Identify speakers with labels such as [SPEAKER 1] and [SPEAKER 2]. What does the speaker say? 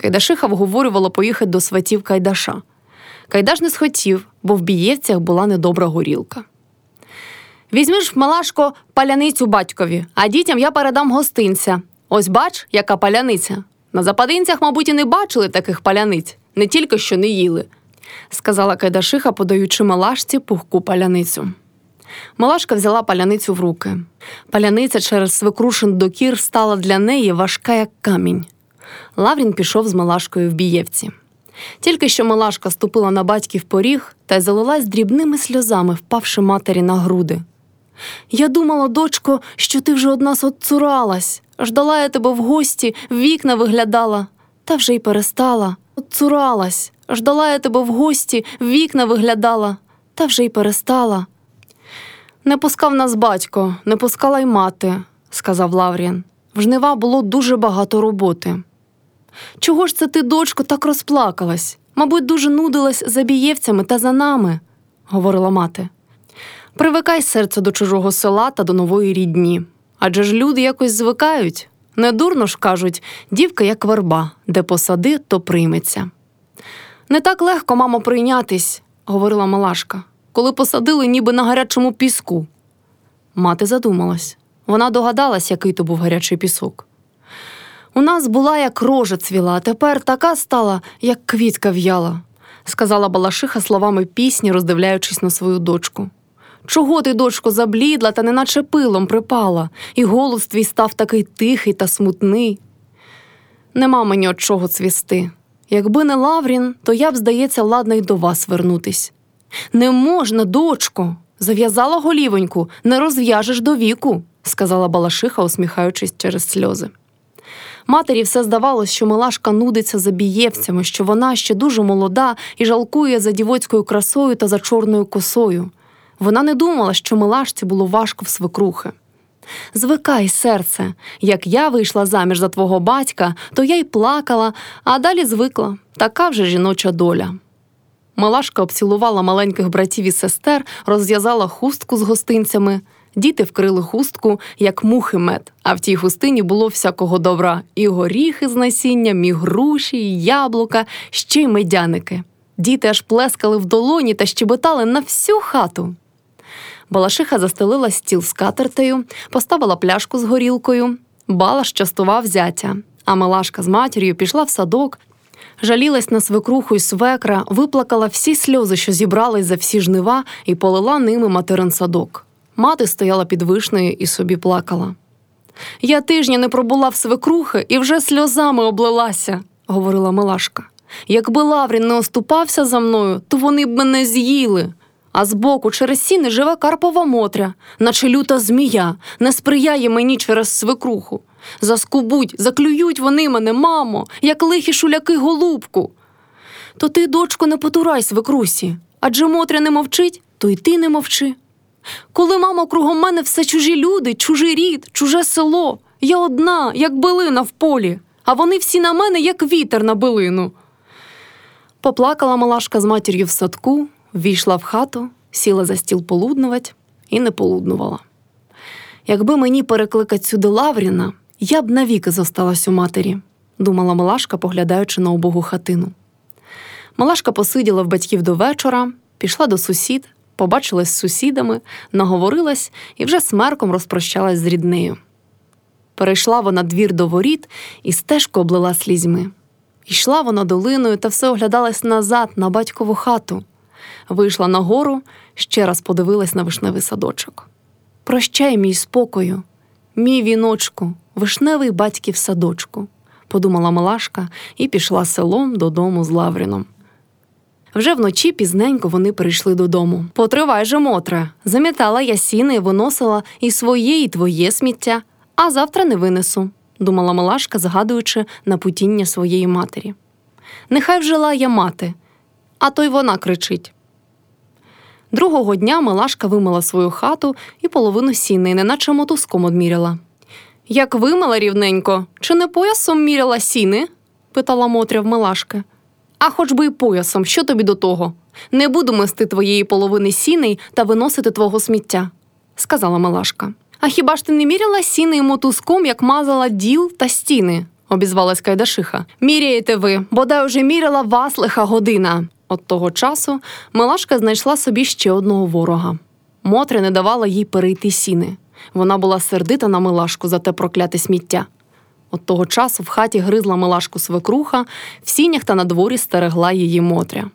[SPEAKER 1] Кайдашиха вговорювала поїхати до сватів Кайдаша. Кайдаш не схотів, бо в Бієвцях була недобра горілка. Візьмеш, Малашко, паляницю батькові, а дітям я передам гостинця. Ось бач, яка паляниця. На западинцях, мабуть, і не бачили таких паляниць, не тільки що не їли, сказала Кайдашиха, подаючи Малашці пухку паляницю. Малашка взяла паляницю в руки. Паляниця через свекрушин докір стала для неї важка, як камінь. Лаврін пішов з Малашкою в Бієвці. Тільки що Малашка ступила на батьків поріг та й залилась дрібними сльозами, впавши матері на груди. Я думала, дочко, що ти вже од нас отцуралась. Ждала я тебе в гості, в вікна виглядала, та вже й перестала. Отцуралась. Ждала я тебе в гості, в вікна виглядала, та вже й перестала. Не пускав нас батько, не пускала й мати, сказав Лаврін. В жнива було дуже багато роботи. Чого ж це ти, дочко, так розплакалась? Мабуть, дуже нудилась за бієвцями та за нами, говорила мати. Привикай серце до чужого села та до нової рідні. Адже ж люди якось звикають. Недурно ж кажуть, дівка як верба, де посади, то прийметься. Не так легко, мамо, прийнятись, говорила Малашка, коли посадили ніби на гарячому піску. Мати задумалась. Вона догадалась, який то був гарячий пісок. У нас була як рожа цвіла, а тепер така стала, як квітка в'яла, сказала Балашиха словами пісні, роздивляючись на свою дочку. Чого ти, дочко, заблідла та неначе пилом припала, і голос твій став такий тихий та смутний. Нема мені от чого цвісти. Якби не Лаврін, то я б, здається, ладна й до вас вернутись. Не можна, дочко, зав'язала голівоньку, не розв'яжеш до віку, сказала Балашиха, усміхаючись через сльози. Матері все здавалось, що Милашка нудиться за бієвцями, що вона ще дуже молода і жалкує за дівоцькою красою та за чорною косою. Вона не думала, що Милашці було важко в свекрухи. Звикай, серце, як я вийшла заміж за твого батька, то я й плакала, а далі звикла така вже жіноча доля. Малашка обцілувала маленьких братів і сестер, розв'язала хустку з гостинцями. Діти вкрили хустку, як мухи мед, а в тій хустині було всякого добра і горіхи з насінням, і груші, і яблука, ще й медяники. Діти аж плескали в долоні та щебетали на всю хату. Балашиха застелила стіл з катертею, поставила пляшку з горілкою. Балаш частував зятя, а Малашка з матір'ю пішла в садок, жалілась на свекруху й свекра, виплакала всі сльози, що зібрались за всі жнива, і полила ними материн садок. Мати стояла під вишнею і собі плакала. Я тижня не пробула в свекрухи і вже сльозами облилася, говорила Милашка. Якби Лаврін не оступався за мною, то вони б мене з'їли. А збоку через сіни живе Карпова Мотря, наче люта змія, не сприяє мені через свекруху. Заскубуть, заклюють вони мене, мамо, як лихі шуляки голубку. То ти, дочко, не потурай свекрусі, адже Мотря не мовчить, то й ти не мовчи. Коли, мамо, кругом мене все чужі люди, чужий рід, чуже село, я одна, як билина в полі, а вони всі на мене, як вітер на билину. Поплакала Малашка з матір'ю в садку, ввійшла в хату, сіла за стіл полуднувать і не полуднувала. Якби мені перекликать сюди Лавріна, я б навіки зосталась у матері, думала Малашка, поглядаючи на убогу хатину. Малашка посиділа в батьків до вечора, пішла до сусід, побачилась з сусідами, наговорилась і вже смерком розпрощалась з ріднею. Перейшла вона двір до воріт і стежку облила слізьми. Йшла вона долиною та все оглядалась назад на батькову хату. Вийшла на гору, ще раз подивилась на вишневий садочок. Прощай, мій спокою, мій віночку, вишневий батьків садочку, подумала Малашка і пішла селом додому з Лавріном. Вже вночі пізненько вони прийшли додому. Потривай же, Мотре, замітала я сіни і виносила і своє, і твоє сміття, а завтра не винесу, думала Малашка, згадуючи на путіння своєї матері. Нехай вже лає мати, а то й вона кричить. Другого дня Малашка вимила свою хату і половину сіни, неначе мотузком одміряла. Як вимила рівненько, чи не поясом міряла сіни? питала Мотря в Малашки. А хоч би й поясом, що тобі до того? Не буду мести твоєї половини сіней та виносити твого сміття, сказала Малашка. А хіба ж ти не міряла сіни мотузком, як мазала діл та стіни? обізвалась Кайдашиха. Міряєте ви, бодай уже міряла вас лиха година. От того часу Милашка знайшла собі ще одного ворога. Мотря не давала їй перейти сіни. Вона була сердита на Милашку за те прокляте сміття. От того часу в хаті гризла Милашку свекруха, в сінях та на дворі стерегла її Мотря.